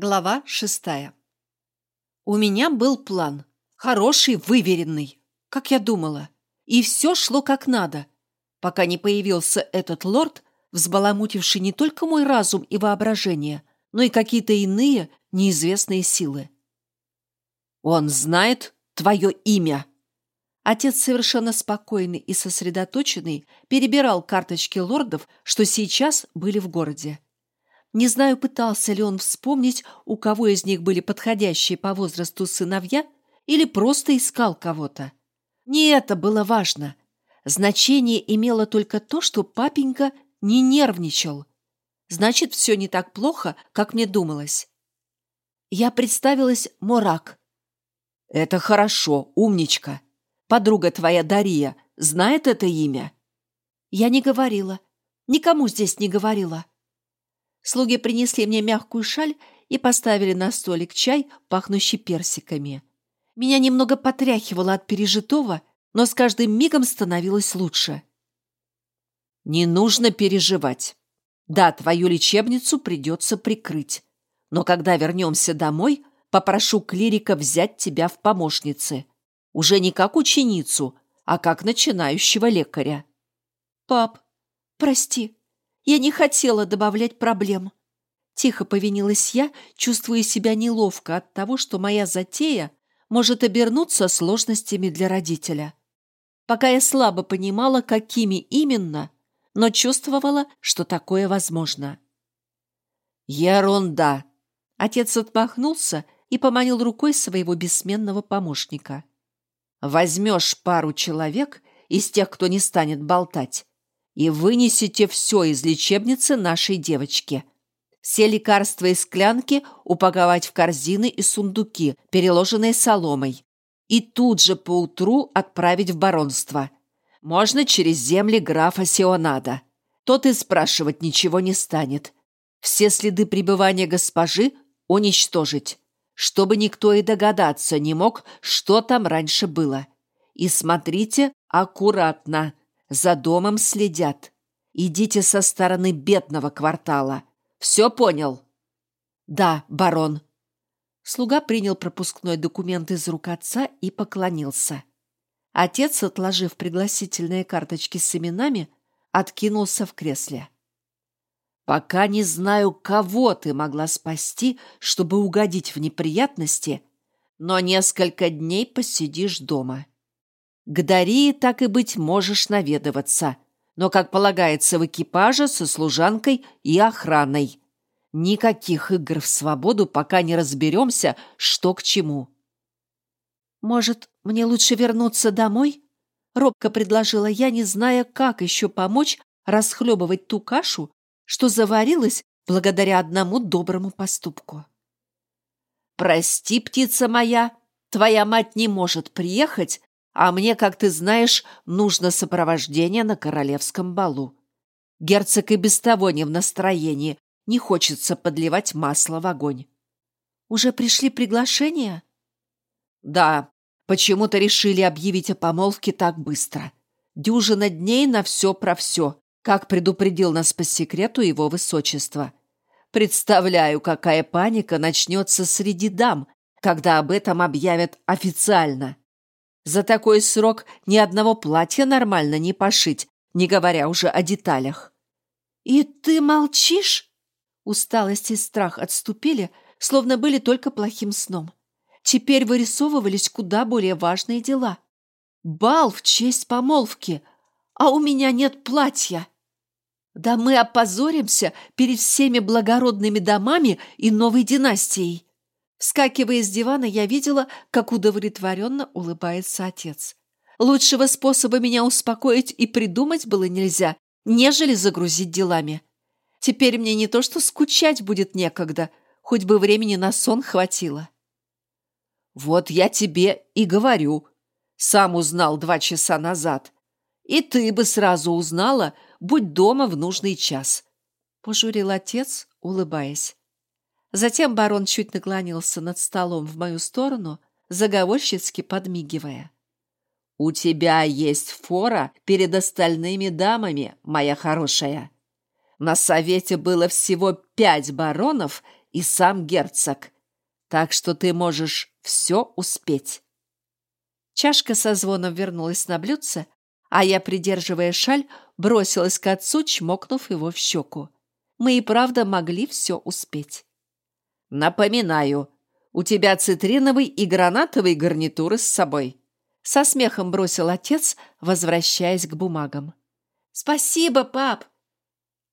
Глава шестая. У меня был план. Хороший, выверенный, как я думала. И все шло как надо, пока не появился этот лорд, взбаламутивший не только мой разум и воображение, но и какие-то иные неизвестные силы. «Он знает твое имя!» Отец, совершенно спокойный и сосредоточенный, перебирал карточки лордов, что сейчас были в городе. Не знаю, пытался ли он вспомнить, у кого из них были подходящие по возрасту сыновья, или просто искал кого-то. Не это было важно. Значение имело только то, что папенька не нервничал. Значит, все не так плохо, как мне думалось. Я представилась Морак. «Это хорошо, умничка. Подруга твоя Дария знает это имя?» Я не говорила. Никому здесь не говорила. Слуги принесли мне мягкую шаль и поставили на столик чай, пахнущий персиками. Меня немного потряхивало от пережитого, но с каждым мигом становилось лучше. «Не нужно переживать. Да, твою лечебницу придется прикрыть. Но когда вернемся домой, попрошу клирика взять тебя в помощницы. Уже не как ученицу, а как начинающего лекаря». «Пап, прости, я не хотела добавлять проблем. Тихо повинилась я, чувствуя себя неловко от того, что моя затея может обернуться сложностями для родителя. Пока я слабо понимала, какими именно, но чувствовала, что такое возможно. «Ерунда!» Отец отмахнулся и поманил рукой своего бессменного помощника. «Возьмешь пару человек из тех, кто не станет болтать, и вынесите все из лечебницы нашей девочки. Все лекарства и склянки упаковать в корзины и сундуки, переложенные соломой, и тут же поутру отправить в баронство. Можно через земли графа Сионада. Тот и спрашивать ничего не станет. Все следы пребывания госпожи уничтожить, чтобы никто и догадаться не мог, что там раньше было. И смотрите аккуратно. За домом следят. Идите со стороны бедного квартала. Все понял?» «Да, барон». Слуга принял пропускной документ из рук отца и поклонился. Отец, отложив пригласительные карточки с именами, откинулся в кресле. «Пока не знаю, кого ты могла спасти, чтобы угодить в неприятности, но несколько дней посидишь дома. К Дарии, так и быть, можешь наведываться, но, как полагается, в экипаже со служанкой и охраной. Никаких игр в свободу, пока не разберемся, что к чему. «Может, мне лучше вернуться домой?» Робко предложила я, не зная, как еще помочь расхлебывать ту кашу, что заварилась благодаря одному доброму поступку. «Прости, птица моя, твоя мать не может приехать, а мне, как ты знаешь, нужно сопровождение на королевском балу. Герцог и без того не в настроении, не хочется подливать масло в огонь. Уже пришли приглашения? Да, почему-то решили объявить о помолвке так быстро. Дюжина дней на все про все, как предупредил нас по секрету его высочество. Представляю, какая паника начнется среди дам, когда об этом объявят официально. За такой срок ни одного платья нормально не пошить, не говоря уже о деталях. «И ты молчишь?» Усталость и страх отступили, словно были только плохим сном. Теперь вырисовывались куда более важные дела. Бал в честь помолвки, а у меня нет платья. Да мы опозоримся перед всеми благородными домами и новой династией. Вскакивая с дивана, я видела, как удовлетворенно улыбается отец. Лучшего способа меня успокоить и придумать было нельзя, нежели загрузить делами. Теперь мне не то что скучать будет некогда, хоть бы времени на сон хватило. Вот я тебе и говорю. Сам узнал два часа назад. И ты бы сразу узнала, будь дома в нужный час. Пожурил отец, улыбаясь. Затем барон чуть наклонился над столом в мою сторону, заговорщицки подмигивая. «У тебя есть фора перед остальными дамами, моя хорошая. На совете было всего пять баронов и сам герцог. Так что ты можешь все успеть. Чашка со звоном вернулась на блюдце, а я, придерживая шаль, бросилась к отцу, чмокнув его в щеку. Мы и правда могли все успеть. «Напоминаю, у тебя цитриновый и гранатовый гарнитуры с собой», со смехом бросил отец, возвращаясь к бумагам. «Спасибо, пап!»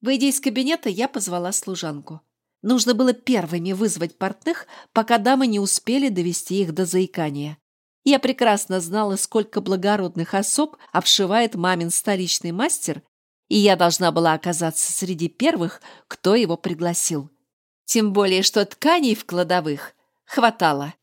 Выйдя из кабинета, я позвала служанку. Нужно было первыми вызвать портных, пока дамы не успели довести их до заикания. Я прекрасно знала, сколько благородных особ обшивает мамин столичный мастер, и я должна была оказаться среди первых, кто его пригласил. Тем более, что тканей в кладовых хватало.